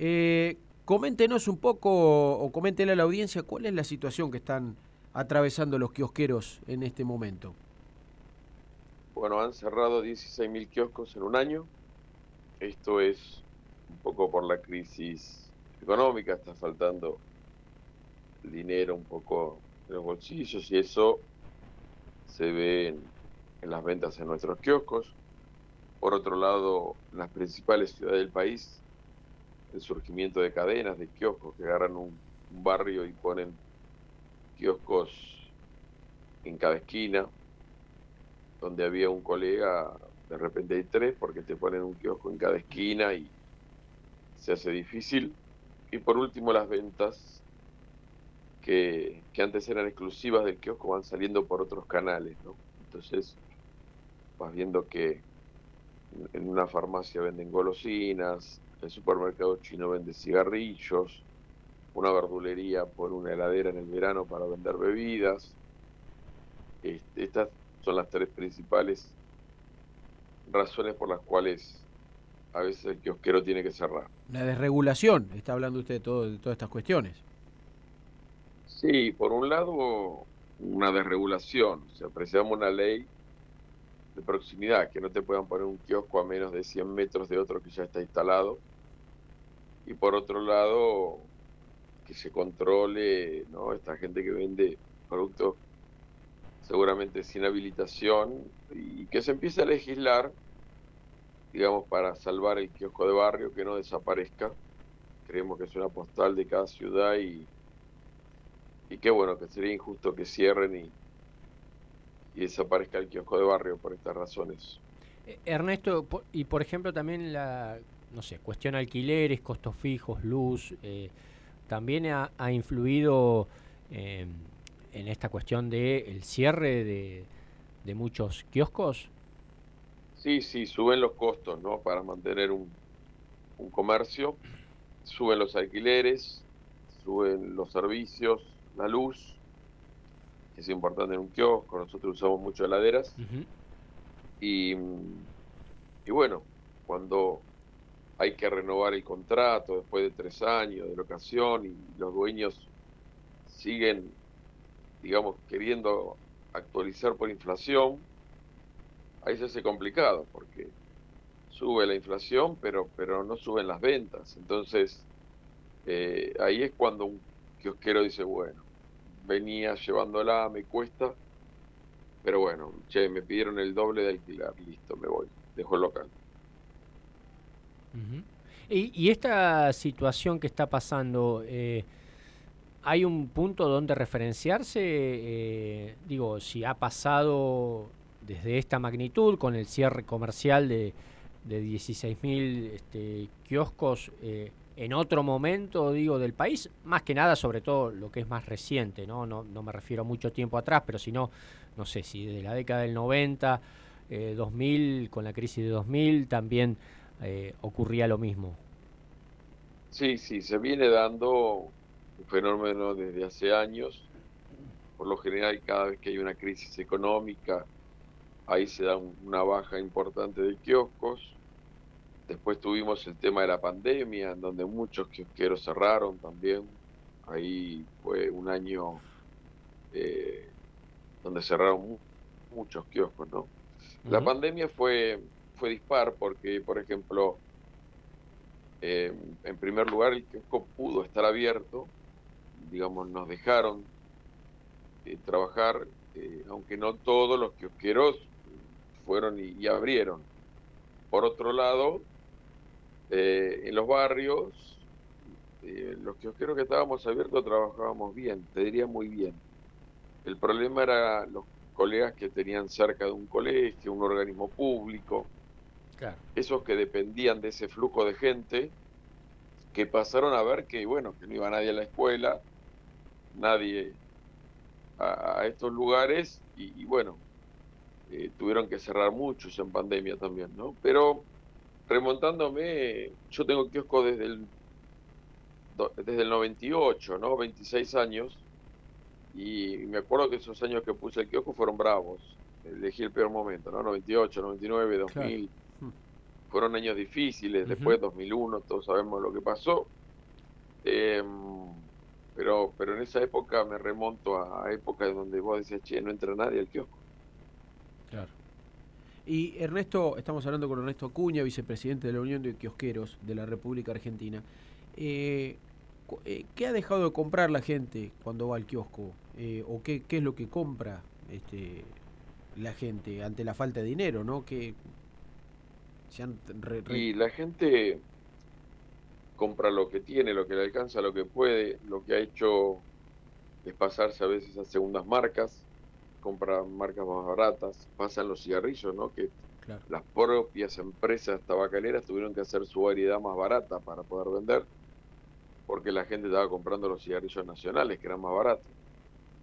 Eh, coméntenos un poco, o coméntenle a la audiencia, cuál es la situación que están atravesando los kiosqueros en este momento. Bueno, han cerrado 16.000 kioscos en un año. Esto es un poco por la crisis económica, está faltando dinero un poco en los bolsillos y eso se ve en, en las ventas en nuestros kioscos. Por otro lado, las principales ciudades del país, el surgimiento de cadenas de kioscos que agarran un, un barrio y ponen kioscos en cada esquina, donde había un colega, de repente hay tres, porque te ponen un kiosco en cada esquina y se hace difícil. Y por último, las ventas, que, que antes eran exclusivas del kiosco, van saliendo por otros canales, ¿no? Entonces, vas viendo que en una farmacia venden golosinas, el supermercado chino vende cigarrillos, una verdulería por una heladera en el verano para vender bebidas. Este, estas son las tres principales razones por las cuales a veces el kiosquero tiene que cerrar. La desregulación, está hablando usted de, todo, de todas estas cuestiones. Sí, por un lado, una desregulación. O sea, apreciamos una ley de proximidad, que no te puedan poner un kiosco a menos de 100 metros de otro que ya está instalado. Y por otro lado, que se controle ¿no? esta gente que vende productos seguramente sin habilitación y que se empiece a legislar, digamos, para salvar el kiosco de barrio, que no desaparezca. Creemos que es una postal de cada ciudad y, y qué bueno, que sería injusto que cierren y, y desaparezca el kiosco de barrio por estas razones. Eh, Ernesto, y por ejemplo también la, no sé, cuestión alquileres, costos fijos, luz, eh, también ha, ha influido eh, en esta cuestión de el cierre de, de, muchos kioscos. Sí, sí, suben los costos, ¿no? Para mantener un, un comercio, suben los alquileres, suben los servicios, la luz, es importante en un kiosco, nosotros usamos mucho heladeras. Uh -huh. y, y, bueno, cuando hay que renovar el contrato después de tres años de locación y los dueños siguen, digamos, queriendo actualizar por inflación, ahí se hace complicado porque sube la inflación, pero, pero no suben las ventas. Entonces, eh, ahí es cuando un kiosquero dice, bueno, venía llevándola, me cuesta, pero bueno, che, me pidieron el doble de alquilar, listo, me voy, dejo el local. Y, esta situación que está pasando, eh, ¿hay un punto donde referenciarse? Eh, digo, si ha pasado desde esta magnitud, con el cierre comercial de, de 16.000 este, kioscos, eh, en otro momento, digo, del país, más que nada, sobre todo lo que es más reciente, ¿no? No, no me refiero a mucho tiempo atrás, pero sino, no sé, si de la década del 90, eh, 2000, con la crisis de 2000, también eh, ocurría lo mismo. Sí, sí, se viene dando un fenómeno desde hace años. Por lo general, cada vez que hay una crisis económica, ahí se da un, una baja importante de kioscos Después tuvimos el tema de la pandemia, en donde muchos kiosqueros cerraron también. Ahí fue un año eh, donde cerraron mu muchos kioscos, ¿no? Uh -huh. La pandemia fue, fue dispar porque, por ejemplo, eh, en primer lugar, el kiosco pudo estar abierto, digamos, nos dejaron eh, trabajar, eh, aunque no todos los kiosqueros fueron y, y abrieron. Por otro lado, eh, en los barrios, eh, los kiosqueros que estábamos abiertos trabajábamos bien, te diría muy bien. El problema era los colegas que tenían cerca de un colegio, un organismo público, claro. esos que dependían de ese flujo de gente, que pasaron a ver que, bueno, que no iba nadie a la escuela, nadie a, a estos lugares, y, y bueno, eh, tuvieron que cerrar muchos en pandemia también, ¿no? Pero remontándome, yo tengo kiosco desde el desde el 98, ¿no? 26 años. Y me acuerdo que esos años que puse el kiosco fueron bravos. Elegí el peor momento, ¿no? 98, 99, 2000. Claro. fueron años difíciles, después 2001, todos sabemos lo que pasó. Em, pero, pero en esa época me remonto a épocas donde vos decías, che, no entra nadie al kiosco. Y Ernesto, estamos hablando con Ernesto Acuña, vicepresidente de la Unión de Kiosqueros de la República Argentina. Eh, eh, ¿Qué ha dejado de comprar la gente cuando va al kiosco? Eh, ¿O qué, es lo que compra este, la gente ante la falta de dinero? ¿no? Que Y la gente compra lo que tiene, lo que le alcanza, lo que puede. Lo que ha hecho es pasarse a veces a segundas marcas, compra marcas más baratas, pasan los cigarrillos, ¿no? Que las propias empresas tabacaleras tuvieron que hacer su variedad más barata para poder vender porque la gente estaba comprando los cigarrillos nacionales, que eran más baratos.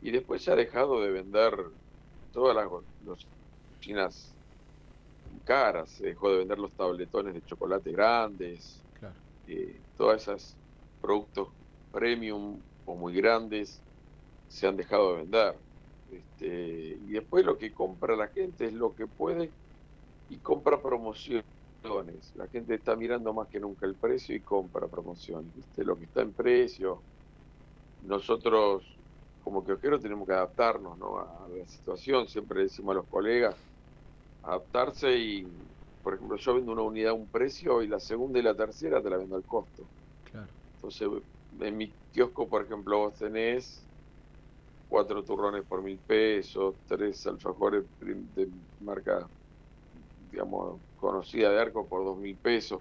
Y después se ha dejado de vender todas las chinas caras, se dejó de vender los tabletones de chocolate grandes, claro. eh, todos esos productos premium o muy grandes se han dejado de vender. Este, y después lo que compra la gente es lo que puede y compra promoción la gente está mirando más que nunca el precio y compra promociones. Lo que está en precio. Nosotros, como kiosqueros, tenemos que adaptarnos a la situación. Siempre decimos a los colegas, adaptarse y, por ejemplo, yo vendo una unidad a un precio y la segunda y la tercera te la vendo al costo. Entonces, en mi kiosco, por ejemplo, vos tenés cuatro turrones por mil pesos, tres alfajores de marca digamos, conocida de arco por dos mil pesos.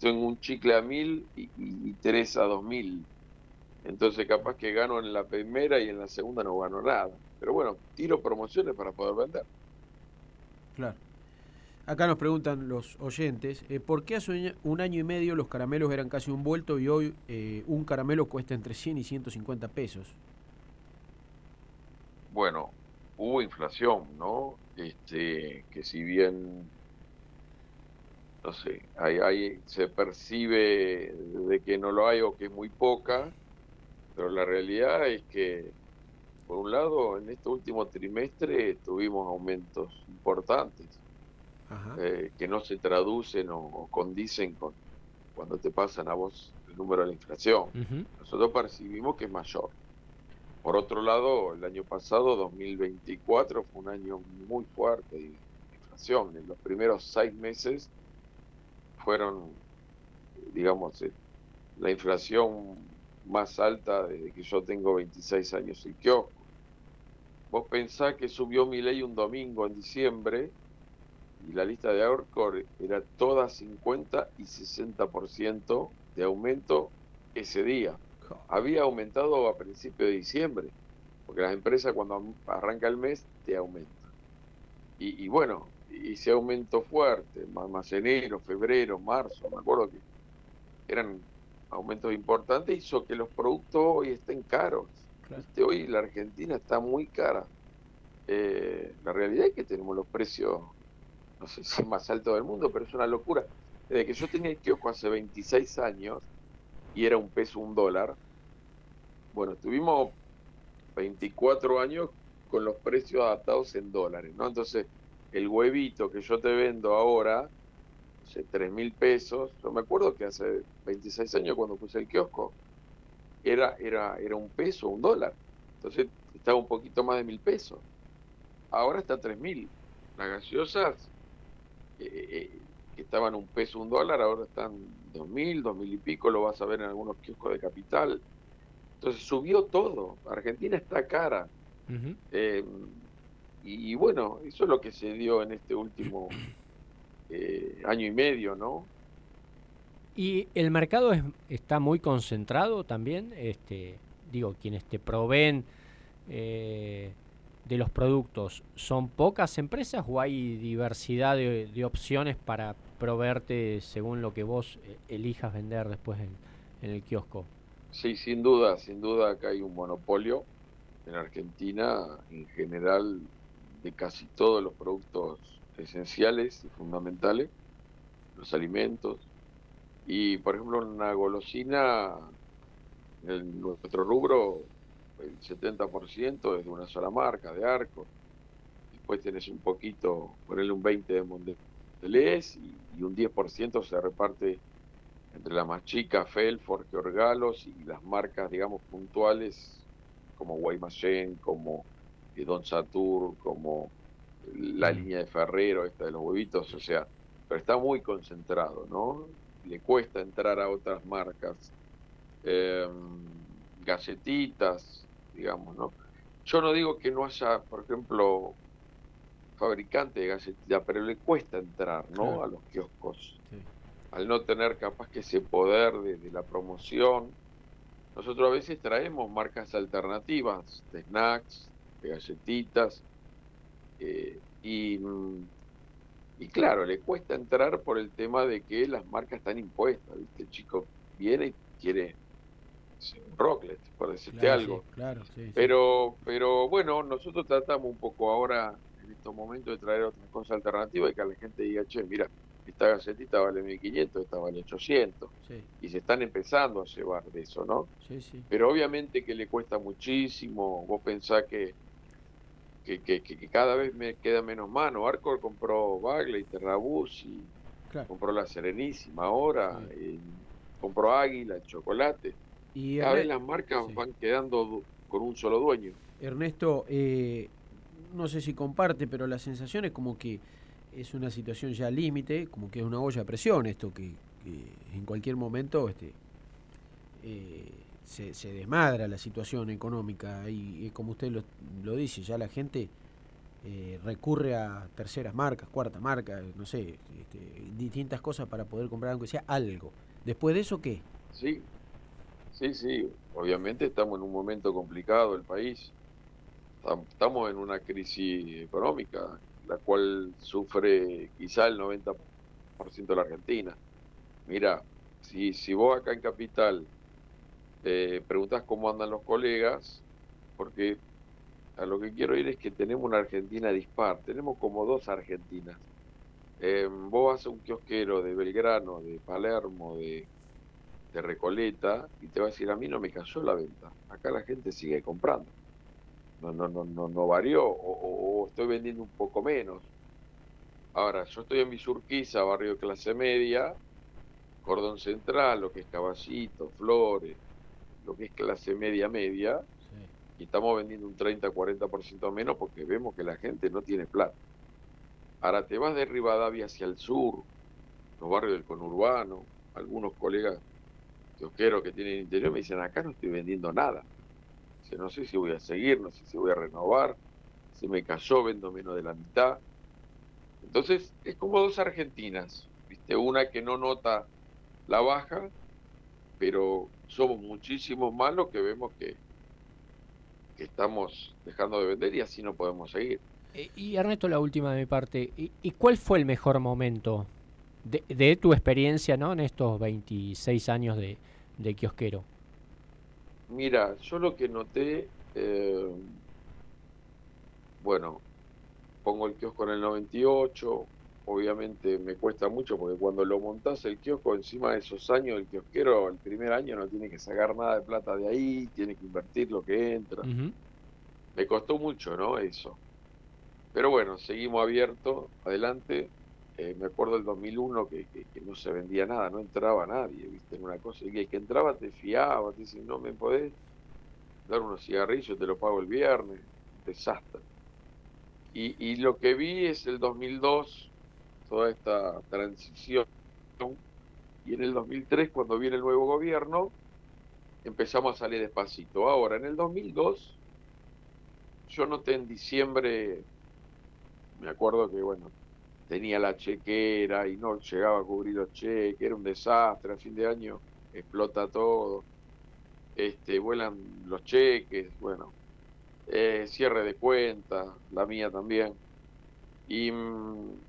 Tengo un chicle a mil y, tres a dos mil. Entonces capaz que gano en la primera y en la segunda no gano nada. Pero bueno, tiro promociones para poder vender. Claro. Acá nos preguntan los oyentes, eh, ¿por qué hace un año y medio los caramelos eran casi un vuelto y hoy eh, un caramelo cuesta entre 100 y 150 pesos? Bueno, hubo inflación, ¿no? Este, que si bien no sé, ahí, se percibe de que no lo hay o que es muy poca, pero la realidad es que, por un lado, en este último trimestre tuvimos aumentos importantes eh, que no se traducen o, condicen con cuando te pasan a vos el número de la inflación. Nosotros percibimos que es mayor. Por otro lado, el año pasado, 2024, fue un año muy fuerte de inflación. En los primeros seis meses fueron, digamos, eh, la inflación más alta desde que yo tengo 26 años en kiosco. Vos pensás que subió mi ley un domingo en diciembre y la lista de Orcor era toda 50 y 60% de aumento ese día. Había aumentado a principios de diciembre, porque las empresas cuando arranca el mes te aumentan. Y, y bueno, y se aumentó fuerte, más, enero, febrero, marzo, me acuerdo que eran aumentos importantes, hizo que los productos hoy estén caros. Este, hoy la Argentina está muy cara. Eh, la realidad es que tenemos los precios, no sé si más altos del mundo, pero es una locura. Desde que yo tenía el kiosco hace 26 años y era un peso, un dólar, bueno, tuvimos 24 años con los precios adaptados en dólares, ¿no? Entonces, el huevito que yo te vendo ahora, no sé, 3 mil pesos, yo me acuerdo que hace 26 años cuando puse el kiosco, era, era, era un peso, un dólar. Entonces estaba un poquito más de mil pesos. Ahora está 3 mil. Las gaseosas eh, eh, que estaban un peso, un dólar, ahora están dos mil, dos mil y pico, lo vas a ver en algunos kioscos de capital. Entonces subió todo. Argentina está cara. Y, bueno, eso es lo que se dio en este último eh, año y medio, ¿no? ¿Y el mercado está muy concentrado también? Este, digo, quienes te proveen eh, de los productos, ¿son pocas empresas o hay diversidad de, opciones para proveerte según lo que vos eh, elijas vender después en, el kiosco? Sí, sin duda, sin duda acá hay un monopolio. En Argentina, en general, de casi todos los productos esenciales y fundamentales, los alimentos. Y por ejemplo, una golosina, en nuestro rubro, el 70% es de una sola marca, de arco. Después tenés un poquito, ponerle un 20 de Deleuze y, un 10% se reparte entre la más chica, Felford, Georgalos y las marcas, digamos, puntuales como Guaymallén, como eh, Don Satur, como la mm. línea de Ferrero, esta de los huevitos, o sea, pero está muy concentrado, ¿no? Le cuesta entrar a otras marcas. Em, galletitas, digamos, ¿no? Yo no digo que no haya, por ejemplo, fabricante de galletitas, pero le cuesta entrar, ¿no? A los kioscos. Al no tener capaz que ese poder de, la promoción. Nosotros a veces traemos marcas alternativas de snacks, de galletitas, eh, y, y claro, le cuesta entrar por el tema de que las marcas están impuestas, ¿viste? El chico viene y quiere Rocklet, por decirte algo. claro, pero, pero bueno, nosotros tratamos un poco ahora, estos momentos, de traer otras cosas alternativas y que la gente diga, che, mira, esta galletita vale 1500, esta vale 800. Y se están empezando a llevar de eso, ¿no? Pero obviamente que le cuesta muchísimo. Vos pensás que, que, que, cada vez me queda menos mano. Arcor compró Bagley, Terrabus y compró la Serenísima ahora. compró Águila, el chocolate. Y Cada vez las marcas van quedando con un solo dueño. Ernesto, eh, no sé si comparte, pero la sensación es como que es una situación ya límite, como que es una olla a presión esto, que, en cualquier momento este, eh, se, desmadra la situación económica y, como usted lo, dice, ya la gente eh, recurre a terceras marcas, cuarta marca, no sé, este, distintas cosas para poder comprar aunque sea algo. Después de eso, ¿qué? Sí, Sí, sí, obviamente estamos en un momento complicado el país. Estamos en una crisis económica, la cual sufre quizá el 90% de la Argentina. Mira, si, si vos acá en Capital preguntas cómo andan los colegas, porque a lo que quiero ir es que tenemos una Argentina dispar, tenemos como dos Argentinas. Eh, vos vas a un kiosquero de Belgrano, de Palermo, de de Recoleta y te va a decir, a mí no me cayó la venta, acá la gente sigue comprando. No, no, no, no, no varió o, estoy vendiendo un poco menos. Ahora, yo estoy en Villurquiza, barrio de clase media, cordón central, lo que es Caballito, Flores, lo que es clase media media, y estamos vendiendo un 30-40% menos porque vemos que la gente no tiene plata. Ahora te vas de Rivadavia hacia el sur, los barrios del conurbano, algunos colegas quiero que tienen interior me dicen, acá no estoy vendiendo nada. No sé si voy a seguir, no sé si voy a renovar, se me cayó, vendo menos de la mitad. Entonces, es como dos Argentinas, ¿viste? Una que no nota la baja, pero somos muchísimos más los que vemos que, que estamos dejando de vender y así no podemos seguir. Eh, y Ernesto, la última de mi parte, ¿y, cuál fue el mejor momento de, de, tu experiencia ¿no? en estos 26 años de, de kiosquero? Mira, yo lo que noté, eh, bueno, pongo el kiosco en el 98, obviamente me cuesta mucho porque cuando lo montás el kiosco encima de esos años, el kiosquero el primer año no tiene que sacar nada de plata de ahí, tiene que invertir lo que entra. Me costó mucho, ¿no? Eso. Pero bueno, seguimos abiertos, adelante. Eh, me acuerdo del 2001 que, que, no se vendía nada, no entraba nadie, viste, en una cosa, y que, que entraba te fiaba, te dicen, no me podés dar unos cigarrillos, te lo pago el viernes, desastre. Y, y lo que vi es el 2002, toda esta transición, y en el 2003, cuando viene el nuevo gobierno, empezamos a salir despacito. Ahora, en el 2002, yo noté en diciembre, me acuerdo que, bueno, tenía la chequera y no llegaba a cubrir los cheques, era un desastre, a fin de año explota todo, este, vuelan los cheques, bueno, eh, cierre de cuentas, la mía también. Y, mm,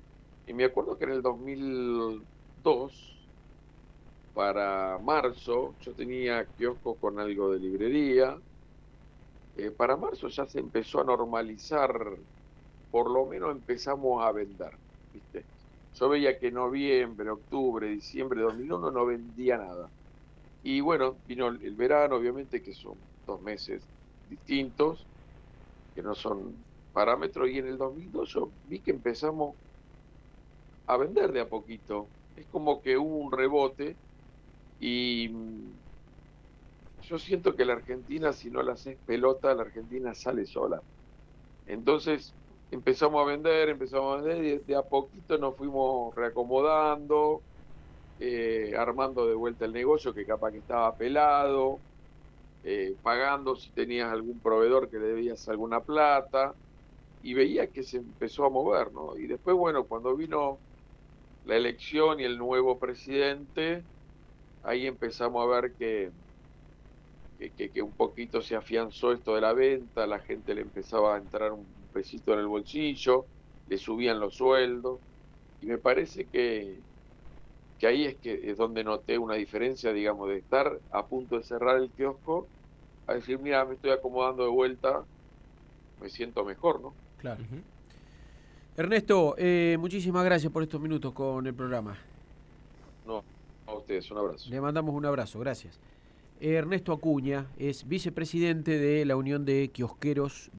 y, me acuerdo que en el 2002, para marzo, yo tenía kiosco con algo de librería. Eh, para marzo ya se empezó a normalizar, por lo menos empezamos a vender. Yo veía que noviembre, octubre, diciembre de 2001 no vendía nada. Y bueno, vino el verano, obviamente, que son dos meses distintos, que no son parámetros, y en el 2002 yo vi que empezamos a vender de a poquito. Es como que hubo un rebote y mm, yo siento que la Argentina, si no la haces pelota, la Argentina sale sola. Entonces empezamos a vender, empezamos a vender y de a poquito nos fuimos reacomodando, eh, armando de vuelta el negocio que capaz que estaba pelado, eh, pagando si tenías algún proveedor que le debías alguna plata y veía que se empezó a mover, ¿no? Y después, bueno, cuando vino la elección y el nuevo presidente, ahí empezamos a ver que, que, que, un poquito se afianzó esto de la venta, la gente le empezaba a entrar un pesito en el bolsillo, le subían los sueldos, y me parece que, que ahí es que es donde noté una diferencia, digamos, de estar a punto de cerrar el kiosco, a decir, mira, me estoy acomodando de vuelta, me siento mejor, ¿no? Claro. Ernesto, eh, muchísimas gracias por estos minutos con el programa. No, a ustedes, un abrazo. Le mandamos un abrazo, gracias. Ernesto Acuña es vicepresidente de la Unión de Kiosqueros